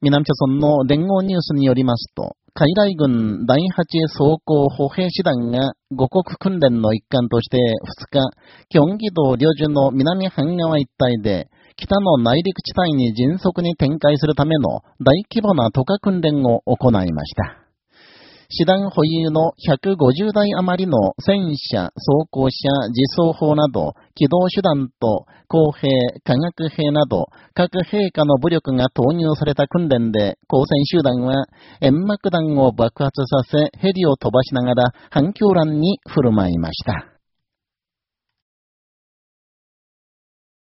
南朝村の連合ニュースによりますと、海来軍第8装甲歩兵師団が五国訓練の一環として2日、京畿道領樹の南半川一帯で、北の内陸地帯に迅速に展開するための大規模な渡河訓練を行いました。師団保有の150台余りの戦車、装甲車、自走砲など、機動手段と工兵、化学兵など、各兵科の武力が投入された訓練で、交戦集団は煙幕弾を爆発させ、ヘリを飛ばしながら反響欄に振る舞いました。